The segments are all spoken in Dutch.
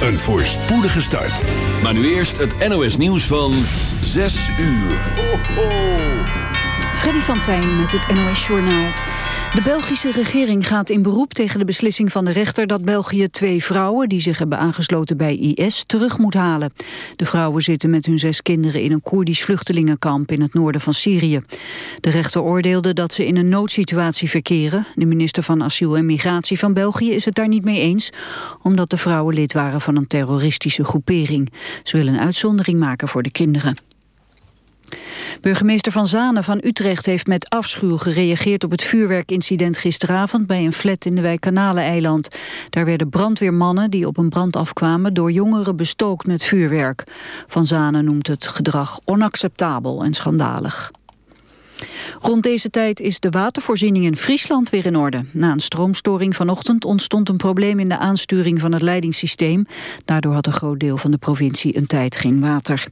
een voorspoedige start. Maar nu eerst het NOS nieuws van 6 uur. Ho, ho. Freddy van Tijn met het NOS Journaal. De Belgische regering gaat in beroep tegen de beslissing van de rechter dat België twee vrouwen die zich hebben aangesloten bij IS terug moet halen. De vrouwen zitten met hun zes kinderen in een Koerdisch vluchtelingenkamp in het noorden van Syrië. De rechter oordeelde dat ze in een noodsituatie verkeren. De minister van Asiel en Migratie van België is het daar niet mee eens, omdat de vrouwen lid waren van een terroristische groepering. Ze willen een uitzondering maken voor de kinderen. Burgemeester Van Zanen van Utrecht heeft met afschuw gereageerd op het vuurwerkincident gisteravond bij een flat in de wijk Kanaleneiland. Daar werden brandweermannen die op een brand afkwamen door jongeren bestookt met vuurwerk. Van Zanen noemt het gedrag onacceptabel en schandalig. Rond deze tijd is de watervoorziening in Friesland weer in orde. Na een stroomstoring vanochtend ontstond een probleem in de aansturing van het leidingssysteem. Daardoor had een groot deel van de provincie een tijd geen water.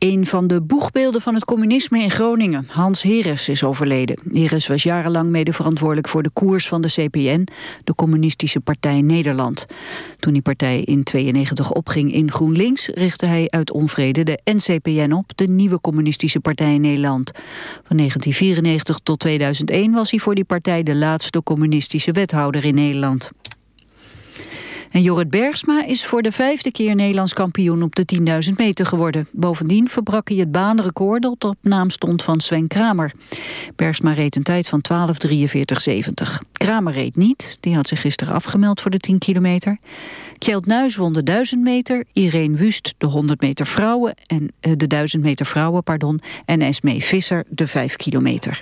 Een van de boegbeelden van het communisme in Groningen, Hans Heres, is overleden. Heres was jarenlang mede verantwoordelijk voor de koers van de CPN, de Communistische Partij Nederland. Toen die partij in 92 opging in GroenLinks, richtte hij uit onvrede de NCPN op, de nieuwe Communistische Partij Nederland. Van 1994 tot 2001 was hij voor die partij de laatste communistische wethouder in Nederland. En Jorrit Bergsma is voor de vijfde keer Nederlands kampioen op de 10.000 meter geworden. Bovendien verbrak hij het baanrecord dat op naam stond van Sven Kramer. Bergsma reed een tijd van 12.43.70. Kramer reed niet, die had zich gisteren afgemeld voor de 10 kilometer. Kjeld Nuis won de 1000 meter, Irene Wust de 100 meter vrouwen en eh, de 1000 meter vrouwen, pardon, en Esmee Visser de 5 kilometer.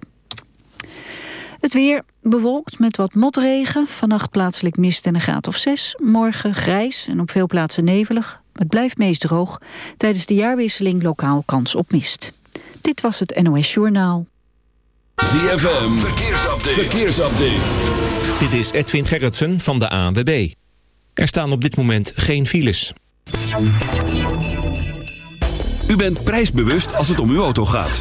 Het weer bewolkt met wat motregen. Vannacht plaatselijk mist en een graad of 6. Morgen grijs en op veel plaatsen nevelig. Het blijft meest droog. Tijdens de jaarwisseling lokaal kans op mist. Dit was het NOS Journaal. ZFM, verkeersupdate. verkeersupdate. Dit is Edwin Gerritsen van de ANWB. Er staan op dit moment geen files. U bent prijsbewust als het om uw auto gaat.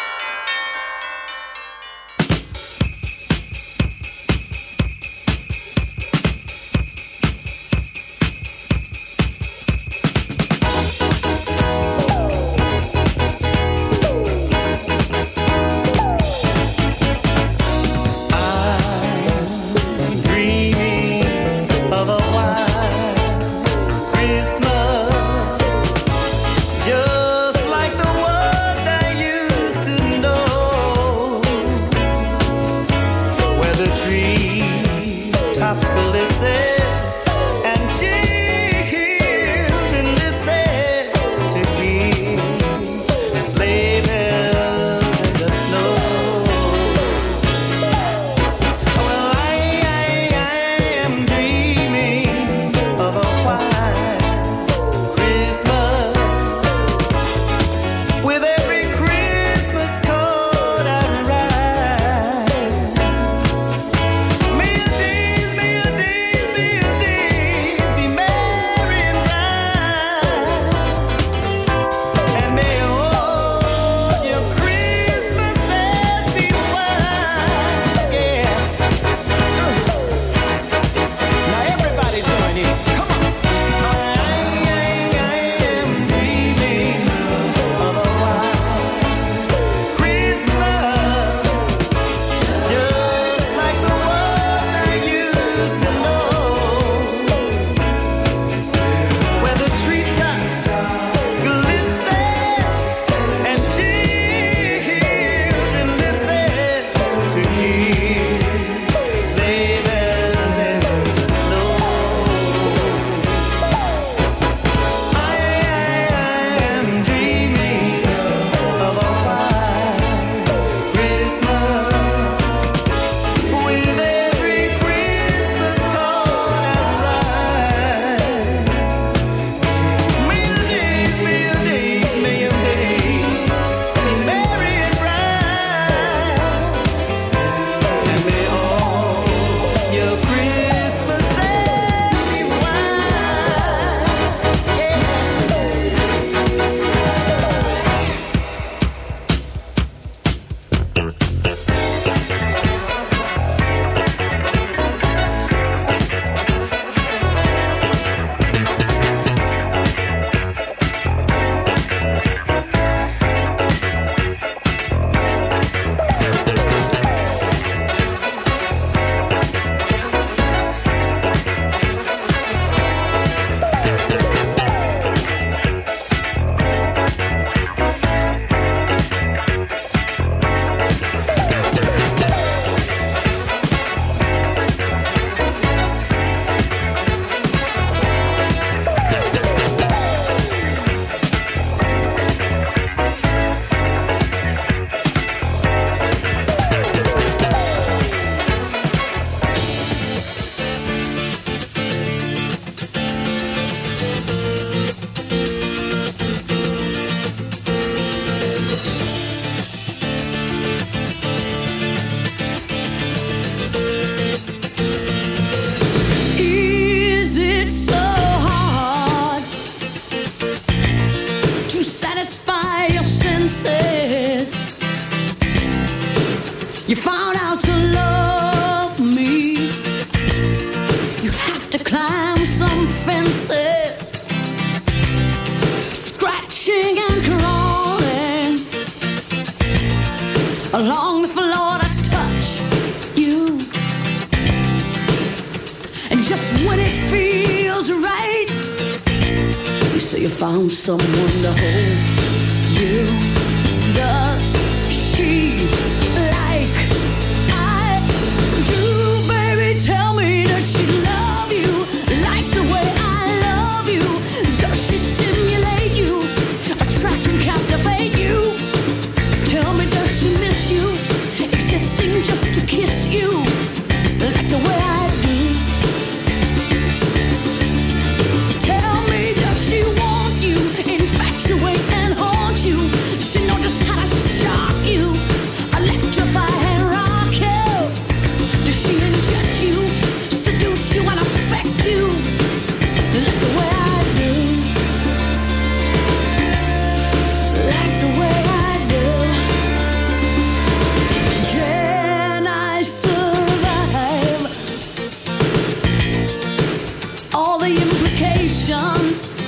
illusions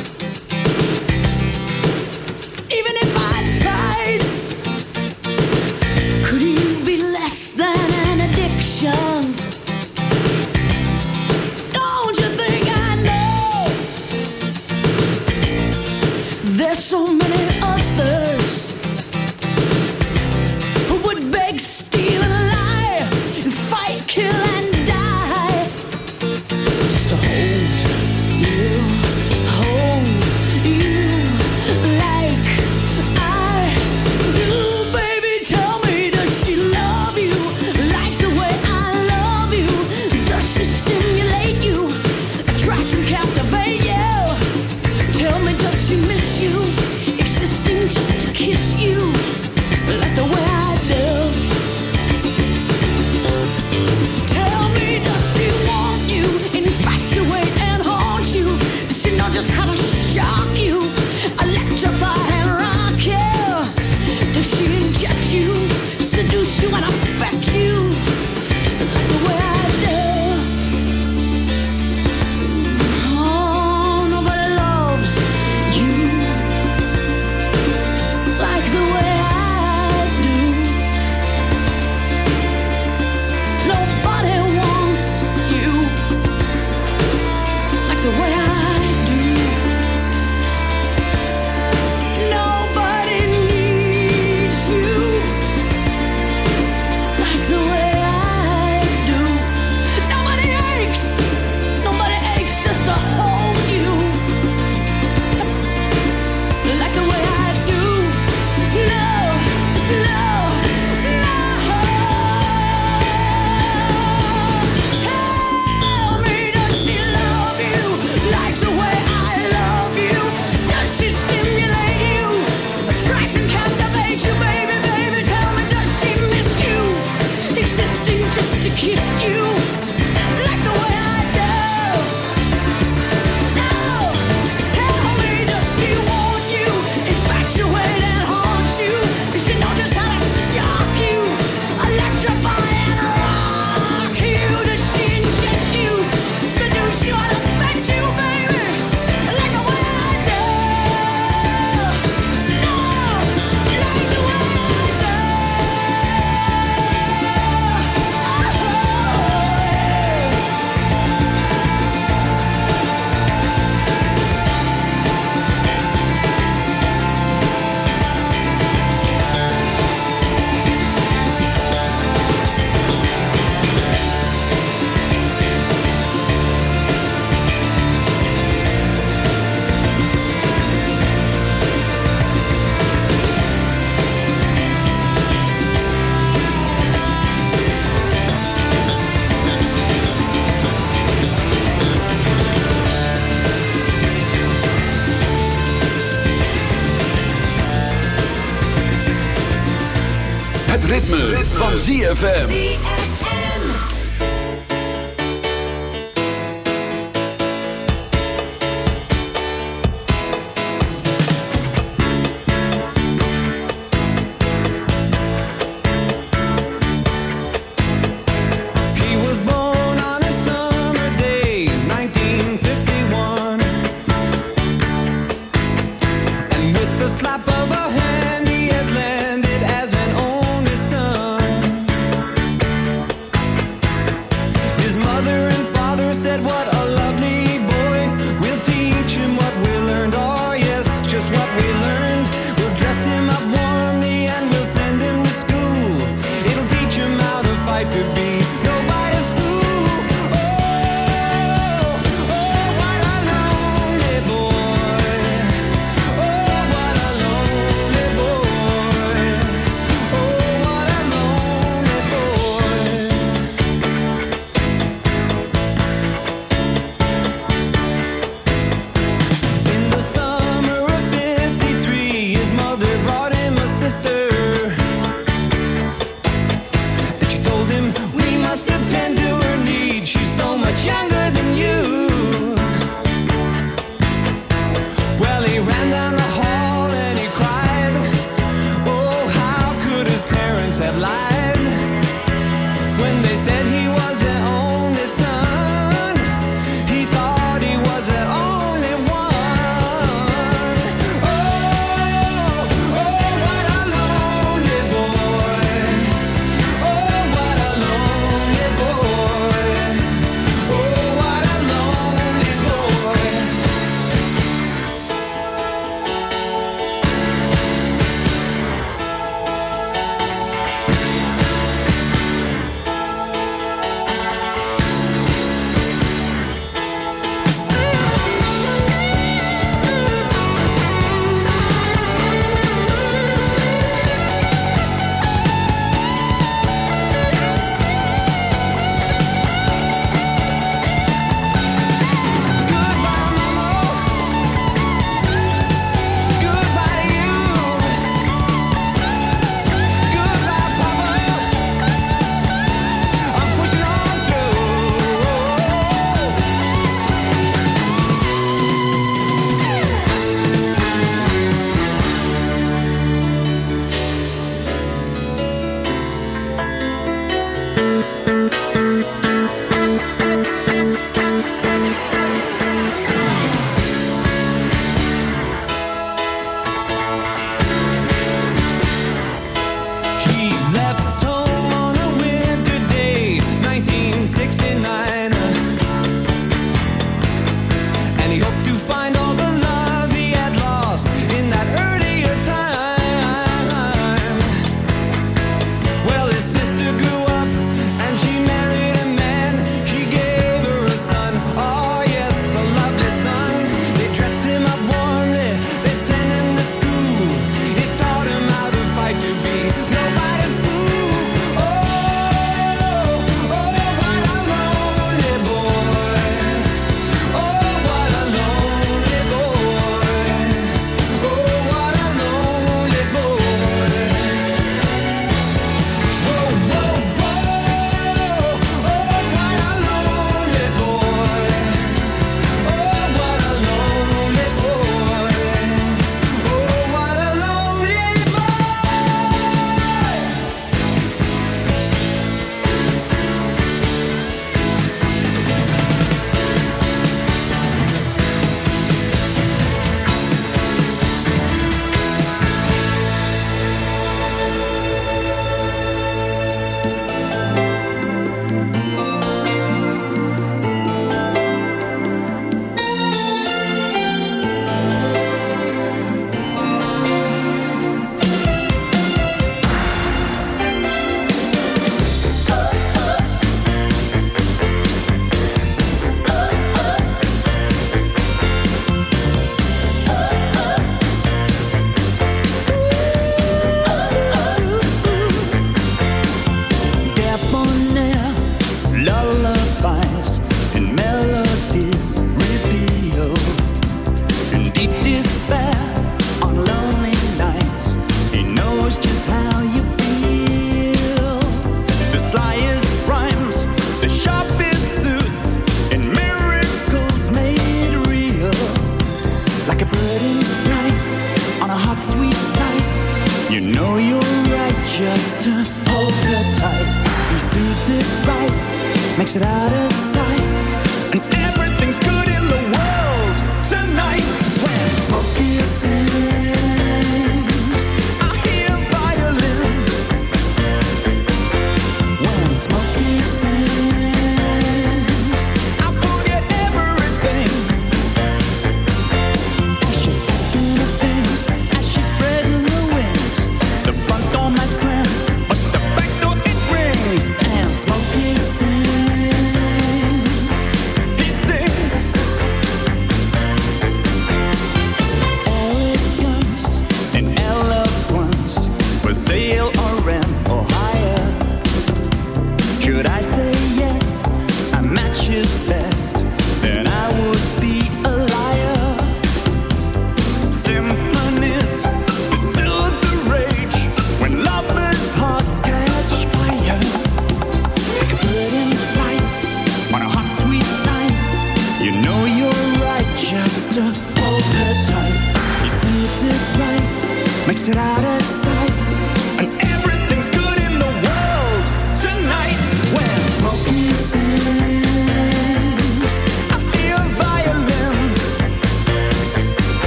Ritme, van ZFM.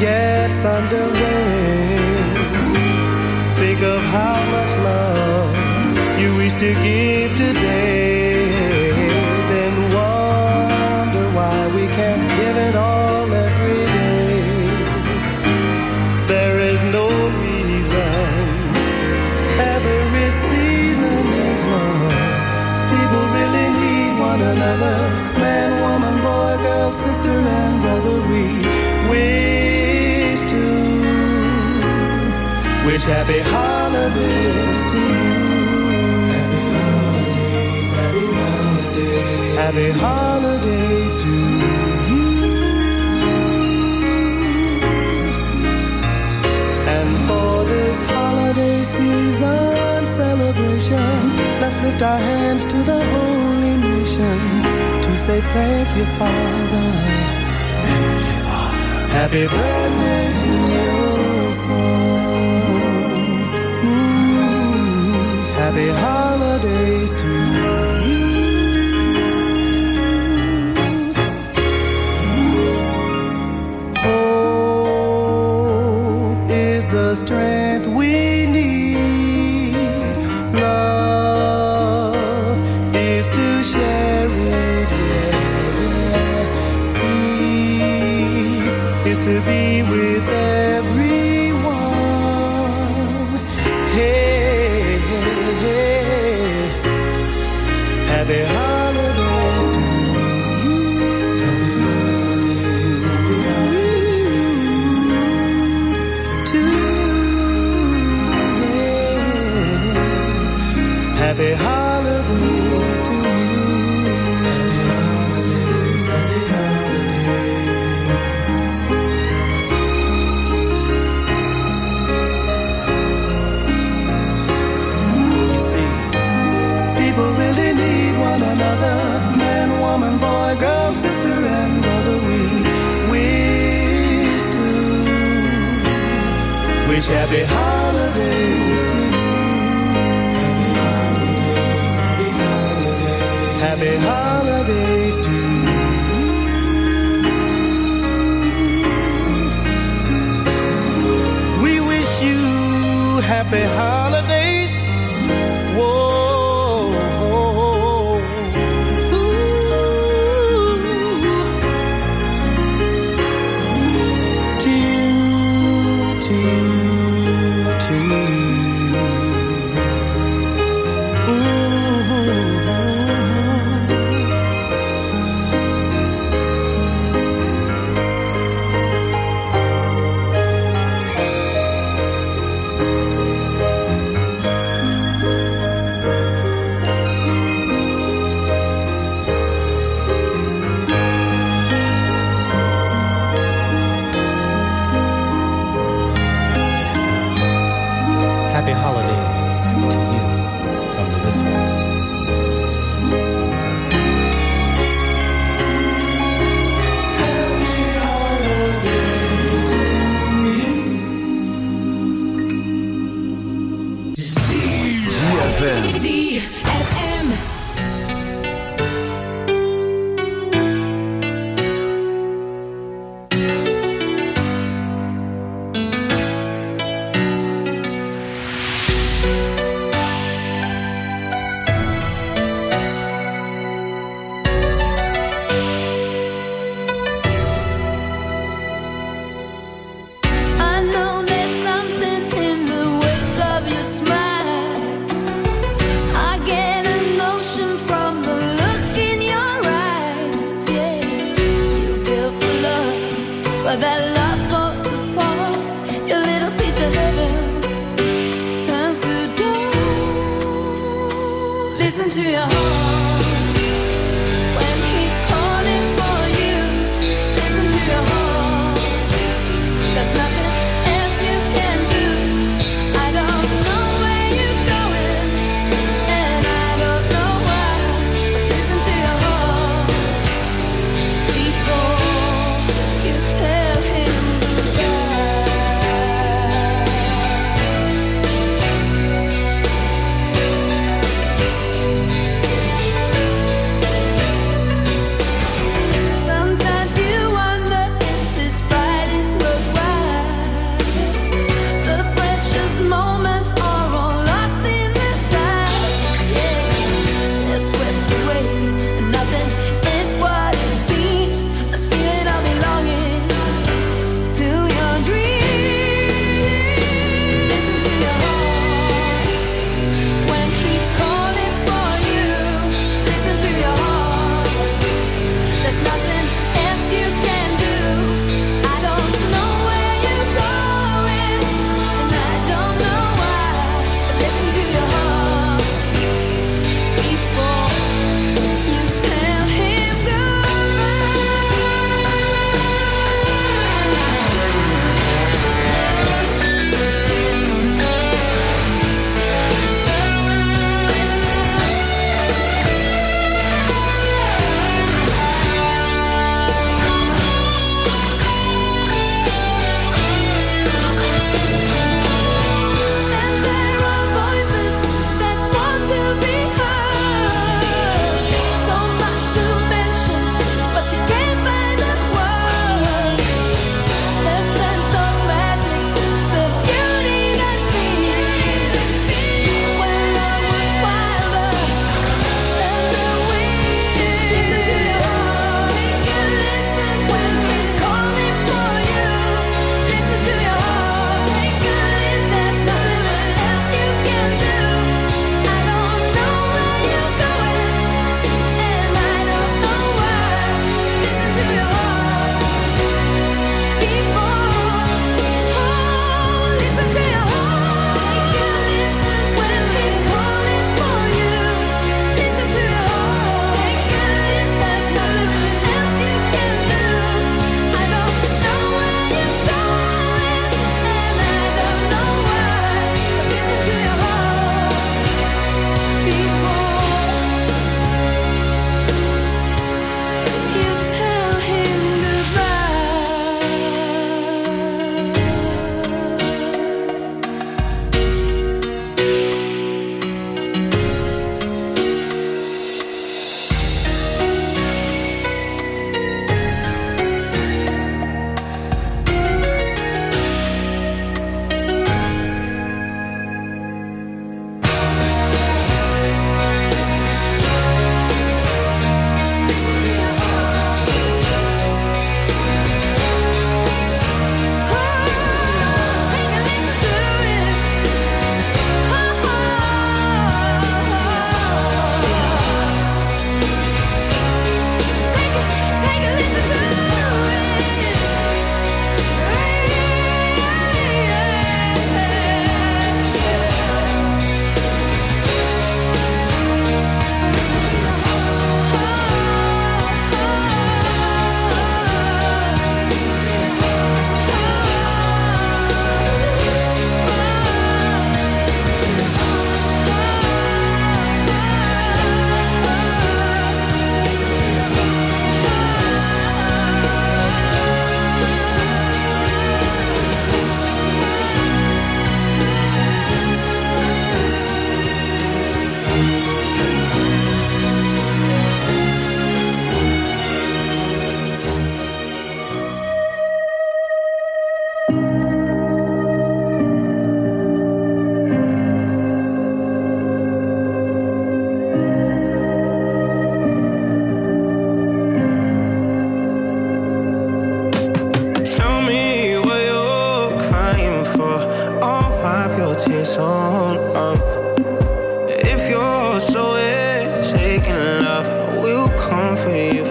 gets underway. Think of how much love you wish to give today. wish happy holidays to you. Happy holidays, happy holidays. To you. And for this holiday season celebration, let's lift our hands to the holy mission to say thank you, Father. Thank you, Father. Happy birthday. they hurt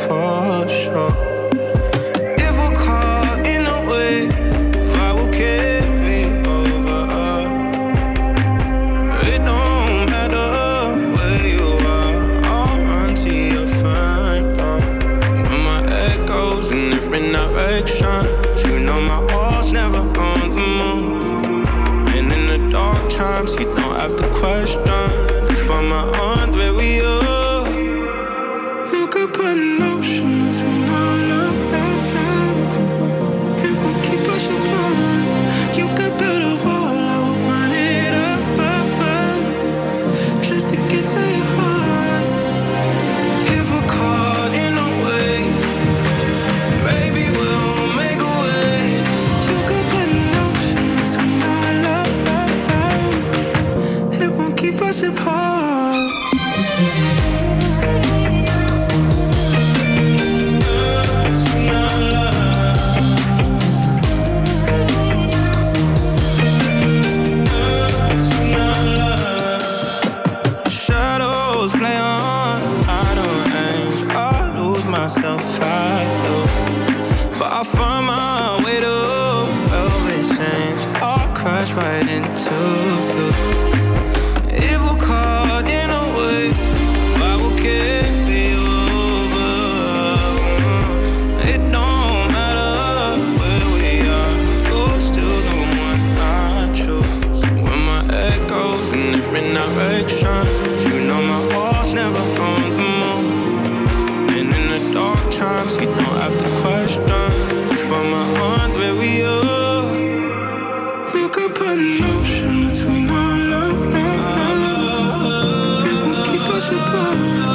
for sure ocean between our love, love, love. It will keep us apart.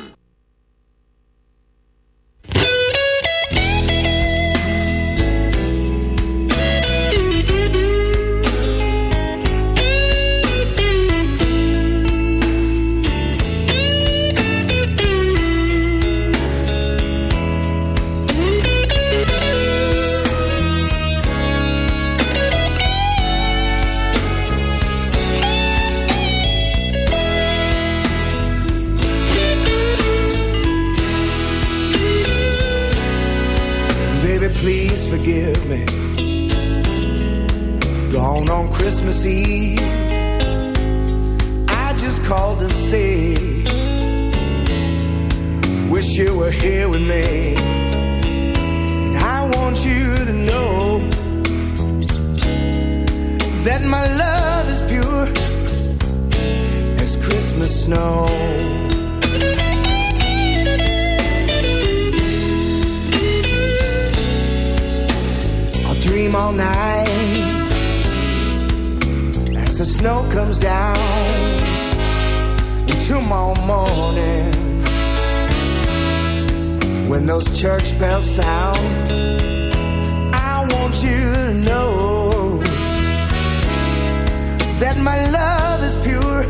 my love is pure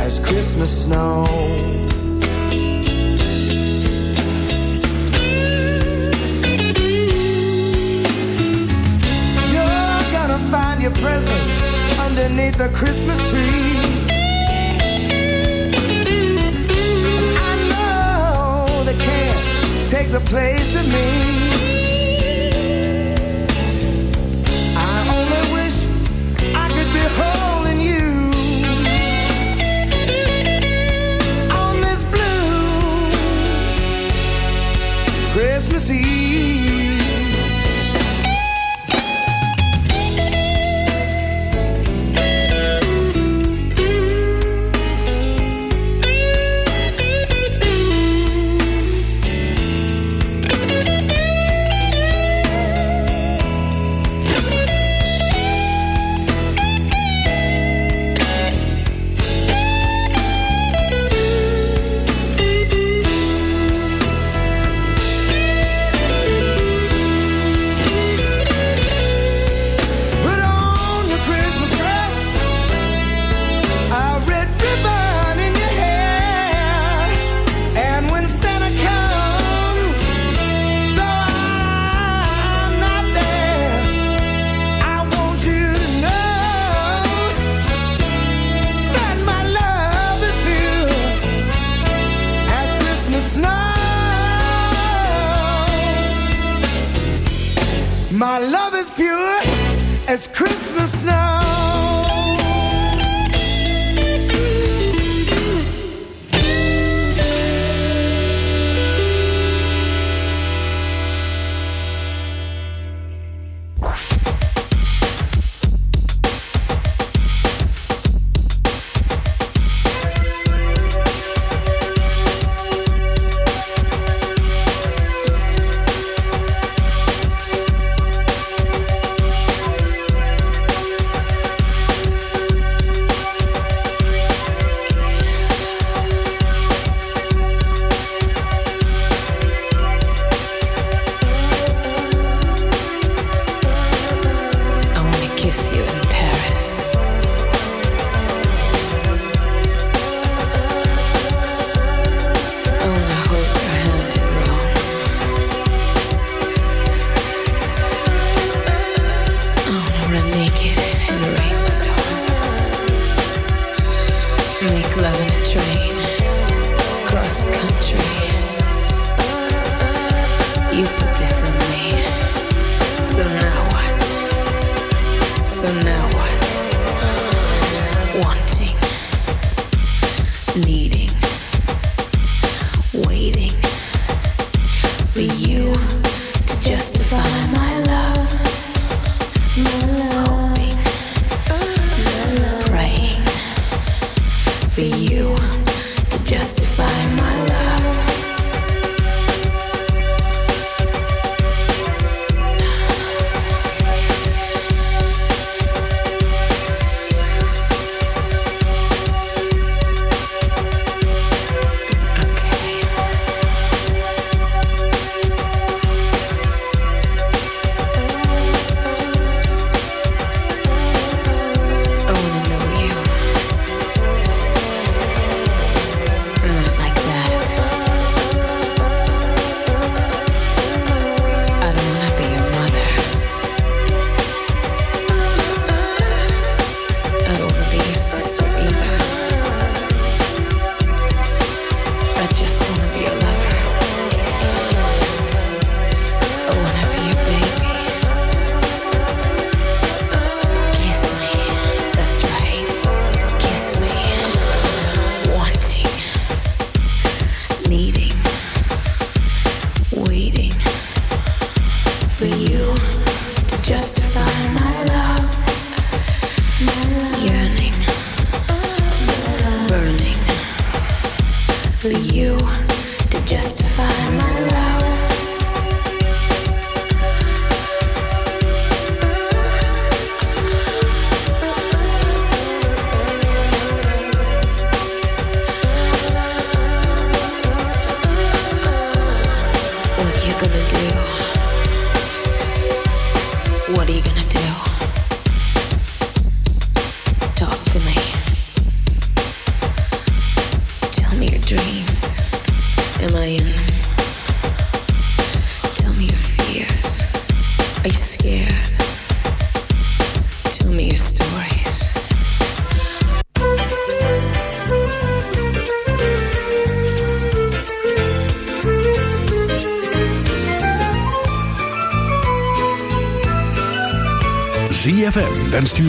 as Christmas snow. You're gonna find your presents underneath the Christmas tree. I know they can't take the place of me.